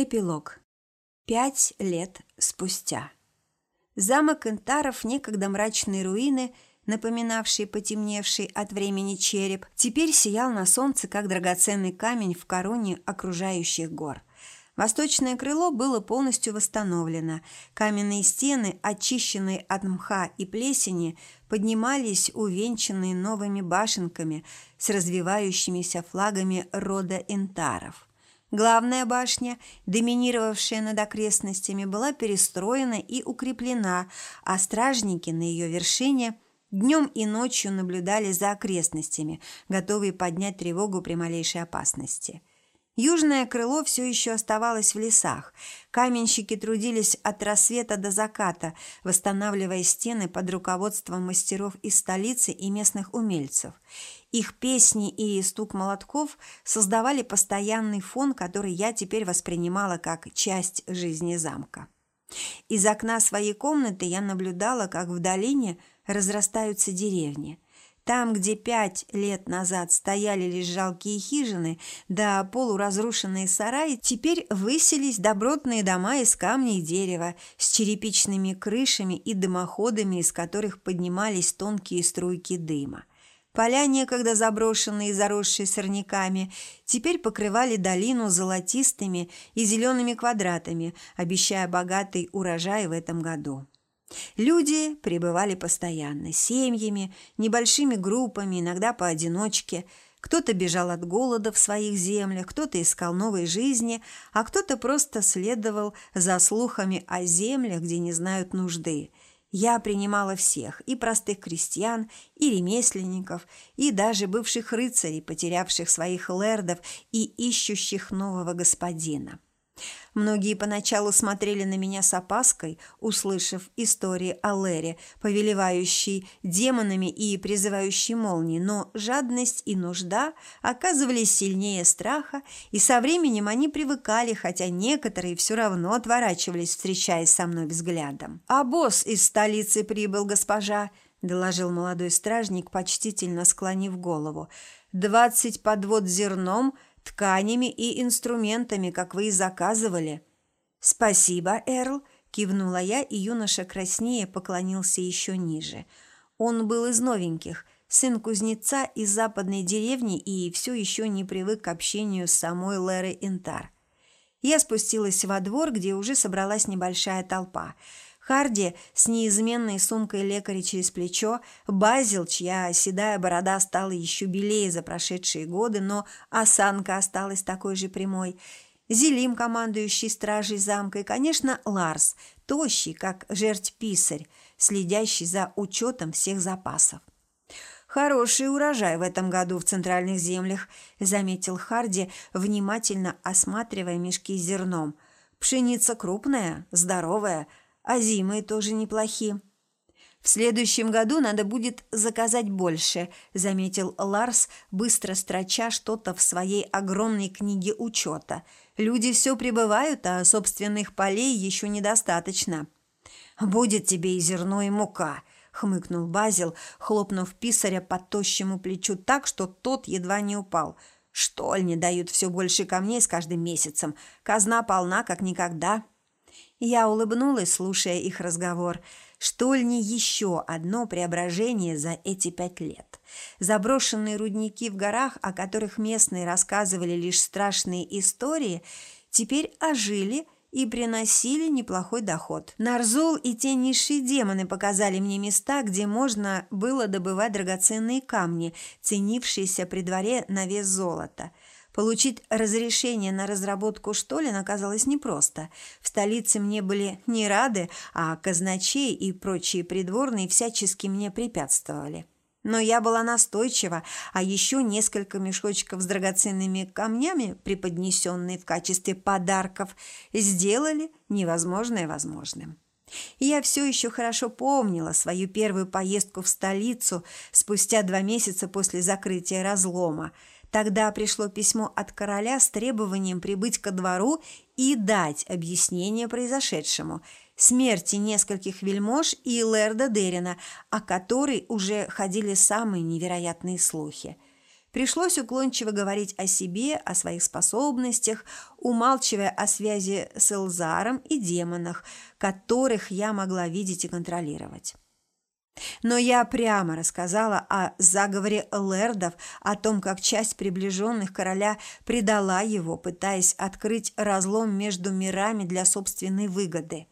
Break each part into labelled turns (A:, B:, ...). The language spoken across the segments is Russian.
A: Эпилог. Пять лет спустя. Замок Интаров, некогда мрачные руины, напоминавшие потемневший от времени череп, теперь сиял на солнце, как драгоценный камень в короне окружающих гор. Восточное крыло было полностью восстановлено. Каменные стены, очищенные от мха и плесени, поднимались увенчанные новыми башенками с развивающимися флагами рода Интаров. Главная башня, доминировавшая над окрестностями, была перестроена и укреплена, а стражники на ее вершине днем и ночью наблюдали за окрестностями, готовые поднять тревогу при малейшей опасности. Южное крыло все еще оставалось в лесах. Каменщики трудились от рассвета до заката, восстанавливая стены под руководством мастеров из столицы и местных умельцев – их песни и стук молотков создавали постоянный фон, который я теперь воспринимала как часть жизни замка. Из окна своей комнаты я наблюдала, как в долине разрастаются деревни. Там, где пять лет назад стояли лишь жалкие хижины да полуразрушенные сараи, теперь высились добротные дома из камня и дерева с черепичными крышами и дымоходами, из которых поднимались тонкие струйки дыма. Поля, некогда заброшенные и заросшие сорняками, теперь покрывали долину золотистыми и зелеными квадратами, обещая богатый урожай в этом году. Люди пребывали постоянно, семьями, небольшими группами, иногда поодиночке. Кто-то бежал от голода в своих землях, кто-то искал новой жизни, а кто-то просто следовал за слухами о землях, где не знают нужды – я принимала всех, и простых крестьян, и ремесленников, и даже бывших рыцарей, потерявших своих лэрдов и ищущих нового господина. Многие поначалу смотрели на меня с опаской, услышав истории о Лере, повелевающей демонами и призывающей молнии, но жадность и нужда оказывались сильнее страха, и со временем они привыкали, хотя некоторые все равно отворачивались, встречаясь со мной взглядом. «А босс из столицы прибыл, госпожа», – доложил молодой стражник, почтительно склонив голову. «Двадцать подвод зерном – тканями и инструментами, как вы и заказывали». «Спасибо, Эрл», – кивнула я, и юноша краснее поклонился еще ниже. Он был из новеньких, сын кузнеца из западной деревни и все еще не привык к общению с самой Лерой Интар. Я спустилась во двор, где уже собралась небольшая толпа – Харди с неизменной сумкой лекаря через плечо, Базил, чья седая борода стала еще белее за прошедшие годы, но осанка осталась такой же прямой, Зелим, командующий стражей замка, и, конечно, Ларс, тощий, как жерть-писарь, следящий за учетом всех запасов. «Хороший урожай в этом году в центральных землях», – заметил Харди, внимательно осматривая мешки с зерном. «Пшеница крупная, здоровая, а зимы тоже неплохи. В следующем году надо будет заказать больше, заметил Ларс, быстро строча что-то в своей огромной книге учета. Люди все прибывают, а собственных полей еще недостаточно. Будет тебе и зерно, и мука, хмыкнул Базил, хлопнув писаря по тощему плечу так, что тот едва не упал. Штольни дают все больше камней с каждым месяцем. Казна полна, как никогда. Я улыбнулась, слушая их разговор. Что ли не еще одно преображение за эти пять лет? Заброшенные рудники в горах, о которых местные рассказывали лишь страшные истории, теперь ожили и приносили неплохой доход. Нарзул и те низшие демоны показали мне места, где можно было добывать драгоценные камни, ценившиеся при дворе на вес золота – Получить разрешение на разработку штолен оказалось непросто. В столице мне были не рады, а казначей и прочие придворные всячески мне препятствовали. Но я была настойчива, а еще несколько мешочков с драгоценными камнями, преподнесенные в качестве подарков, сделали невозможное возможным. я все еще хорошо помнила свою первую поездку в столицу спустя два месяца после закрытия разлома – Тогда пришло письмо от короля с требованием прибыть ко двору и дать объяснение произошедшему, смерти нескольких вельмож и Лерда Дерина, о которой уже ходили самые невероятные слухи. Пришлось уклончиво говорить о себе, о своих способностях, умалчивая о связи с Элзаром и демонах, которых я могла видеть и контролировать. Но я прямо рассказала о заговоре лэрдов, о том, как часть приближенных короля предала его, пытаясь открыть разлом между мирами для собственной выгоды.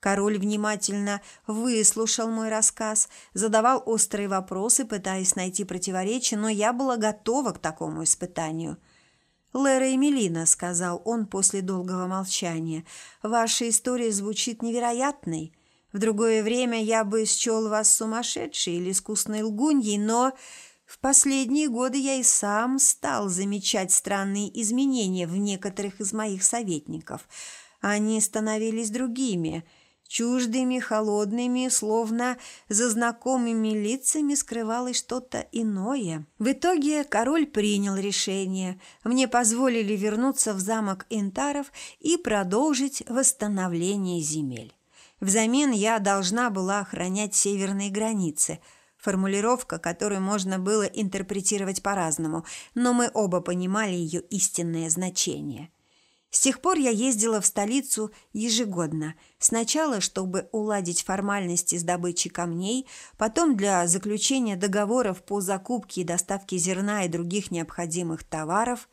A: Король внимательно выслушал мой рассказ, задавал острые вопросы, пытаясь найти противоречия, но я была готова к такому испытанию. «Лера Эмилина», — сказал он после долгого молчания, — «ваша история звучит невероятной». В другое время я бы счел вас сумасшедшей или искусной лгуньей, но в последние годы я и сам стал замечать странные изменения в некоторых из моих советников. Они становились другими, чуждыми, холодными, словно за знакомыми лицами скрывалось что-то иное. В итоге король принял решение. Мне позволили вернуться в замок Интаров и продолжить восстановление земель. Взамен я должна была охранять северные границы. Формулировка, которую можно было интерпретировать по-разному, но мы оба понимали ее истинное значение. С тех пор я ездила в столицу ежегодно. Сначала, чтобы уладить формальности с добычей камней, потом для заключения договоров по закупке и доставке зерна и других необходимых товаров.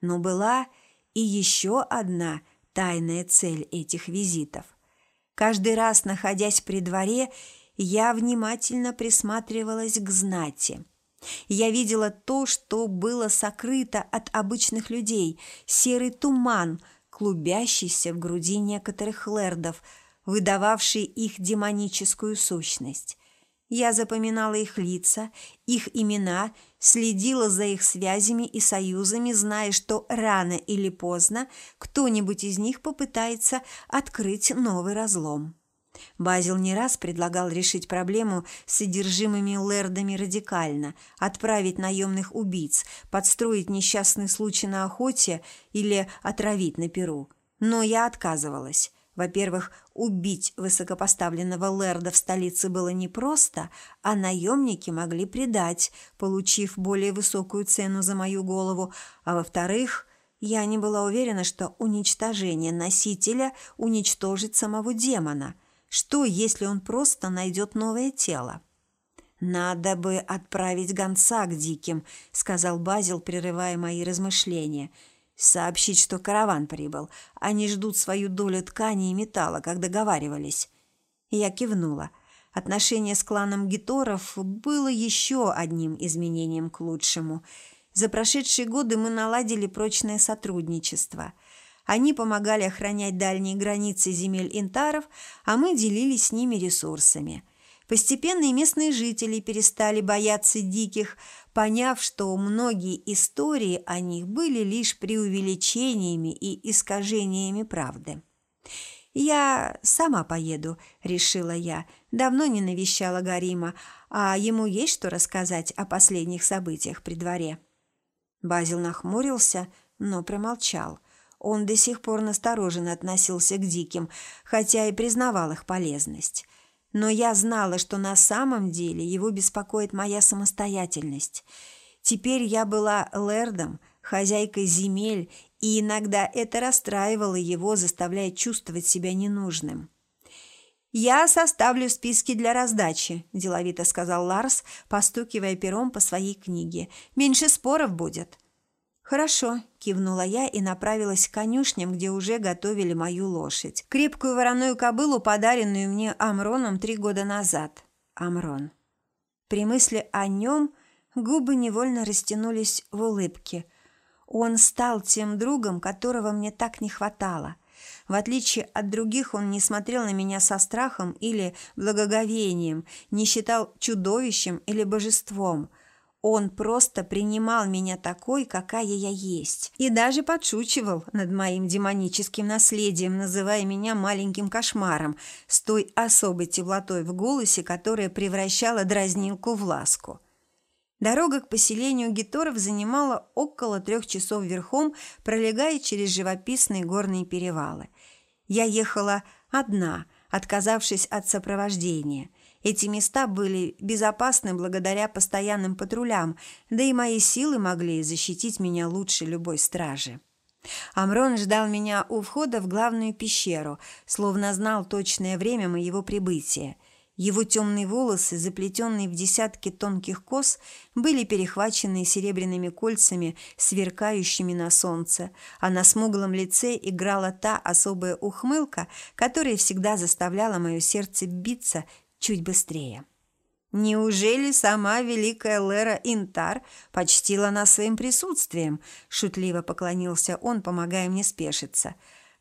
A: Но была и еще одна тайная цель этих визитов – Каждый раз, находясь при дворе, я внимательно присматривалась к знати. Я видела то, что было сокрыто от обычных людей, серый туман, клубящийся в груди некоторых лэрдов, выдававший их демоническую сущность. Я запоминала их лица, их имена, следила за их связями и союзами, зная, что рано или поздно кто-нибудь из них попытается открыть новый разлом. Базил не раз предлагал решить проблему с содержимыми лэрдами радикально, отправить наемных убийц, подстроить несчастный случай на охоте или отравить на перу. Но я отказывалась. Во-первых, убить высокопоставленного лэрда в столице было непросто, а наемники могли предать, получив более высокую цену за мою голову. А во-вторых, я не была уверена, что уничтожение носителя уничтожит самого демона. Что, если он просто найдет новое тело? «Надо бы отправить гонца к диким», — сказал Базил, прерывая мои размышления — Сообщить, что караван прибыл. Они ждут свою долю ткани и металла, как договаривались. Я кивнула. Отношение с кланом Гиторов было еще одним изменением к лучшему. За прошедшие годы мы наладили прочное сотрудничество. Они помогали охранять дальние границы земель интаров, а мы делились с ними ресурсами – Постепенно и местные жители перестали бояться диких, поняв, что многие истории о них были лишь преувеличениями и искажениями правды. «Я сама поеду», – решила я. Давно не навещала Гарима, а ему есть что рассказать о последних событиях при дворе. Базил нахмурился, но промолчал. Он до сих пор настороженно относился к диким, хотя и признавал их полезность – но я знала, что на самом деле его беспокоит моя самостоятельность. Теперь я была лэрдом, хозяйкой земель, и иногда это расстраивало его, заставляя чувствовать себя ненужным. «Я составлю списки для раздачи», – деловито сказал Ларс, постукивая пером по своей книге. «Меньше споров будет». «Хорошо», – кивнула я и направилась к конюшням, где уже готовили мою лошадь. Крепкую вороную кобылу, подаренную мне Амроном три года назад. Амрон. При мысли о нем губы невольно растянулись в улыбке. Он стал тем другом, которого мне так не хватало. В отличие от других, он не смотрел на меня со страхом или благоговением, не считал чудовищем или божеством – он просто принимал меня такой, какая я есть, и даже подшучивал над моим демоническим наследием, называя меня маленьким кошмаром, с той особой теплотой в голосе, которая превращала дразнилку в ласку. Дорога к поселению Гиторов занимала около трех часов верхом, пролегая через живописные горные перевалы. Я ехала одна, отказавшись от сопровождения – Эти места были безопасны благодаря постоянным патрулям, да и мои силы могли защитить меня лучше любой стражи. Амрон ждал меня у входа в главную пещеру, словно знал точное время моего прибытия. Его темные волосы, заплетенные в десятки тонких кос, были перехвачены серебряными кольцами, сверкающими на солнце, а на смуглом лице играла та особая ухмылка, которая всегда заставляла мое сердце биться чуть быстрее. «Неужели сама великая Лера Интар почтила нас своим присутствием?» – шутливо поклонился он, помогая мне спешиться.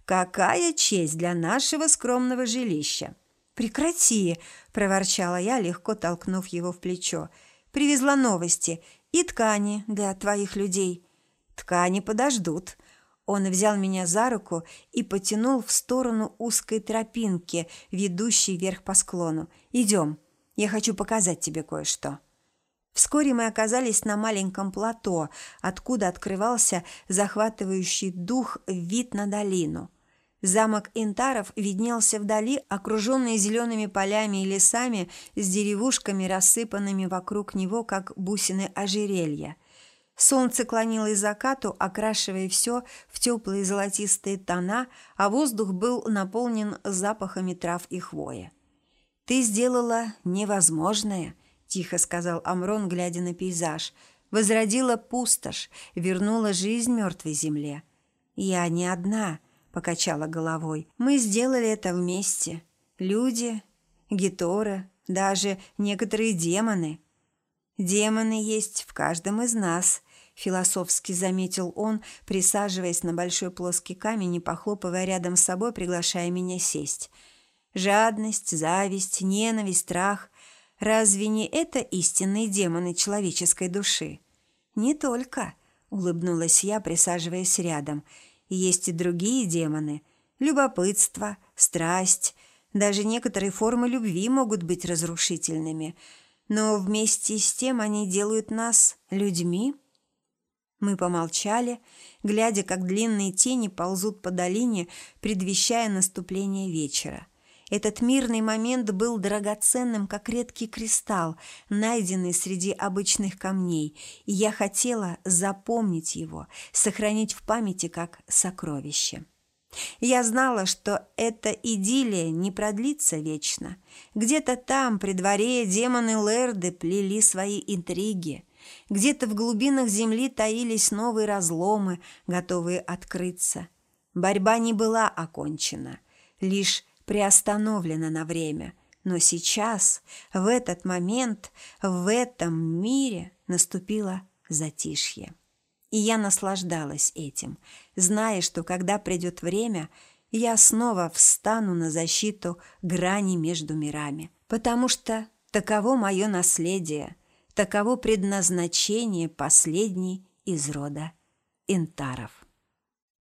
A: «Какая честь для нашего скромного жилища!» «Прекрати!» – проворчала я, легко толкнув его в плечо. «Привезла новости и ткани для твоих людей». «Ткани подождут». Он взял меня за руку и потянул в сторону узкой тропинки, ведущей вверх по склону. «Идем». Я хочу показать тебе кое-что». Вскоре мы оказались на маленьком плато, откуда открывался захватывающий дух вид на долину. Замок Интаров виднелся вдали, окруженный зелеными полями и лесами с деревушками, рассыпанными вокруг него, как бусины ожерелья. Солнце клонилось закату, окрашивая все в теплые золотистые тона, а воздух был наполнен запахами трав и хвоя. «Ты сделала невозможное», – тихо сказал Амрон, глядя на пейзаж. «Возродила пустошь, вернула жизнь мертвой земле». «Я не одна», – покачала головой. «Мы сделали это вместе. Люди, гиторы, даже некоторые демоны». «Демоны есть в каждом из нас», – философски заметил он, присаживаясь на большой плоский камень и похлопывая рядом с собой, приглашая меня сесть – Жадность, зависть, ненависть, страх – разве не это истинные демоны человеческой души? Не только, улыбнулась я, присаживаясь рядом. Есть и другие демоны – любопытство, страсть, даже некоторые формы любви могут быть разрушительными, но вместе с тем они делают нас людьми. Мы помолчали, глядя, как длинные тени ползут по долине, предвещая наступление вечера. Этот мирный момент был драгоценным, как редкий кристалл, найденный среди обычных камней, и я хотела запомнить его, сохранить в памяти как сокровище. Я знала, что эта идиллия не продлится вечно. Где-то там, при дворе, демоны Лерды плели свои интриги. Где-то в глубинах земли таились новые разломы, готовые открыться. Борьба не была окончена. Лишь приостановлена на время, но сейчас, в этот момент, в этом мире наступило затишье. И я наслаждалась этим, зная, что когда придет время, я снова встану на защиту грани между мирами, потому что таково мое наследие, таково предназначение последней из рода Интаров.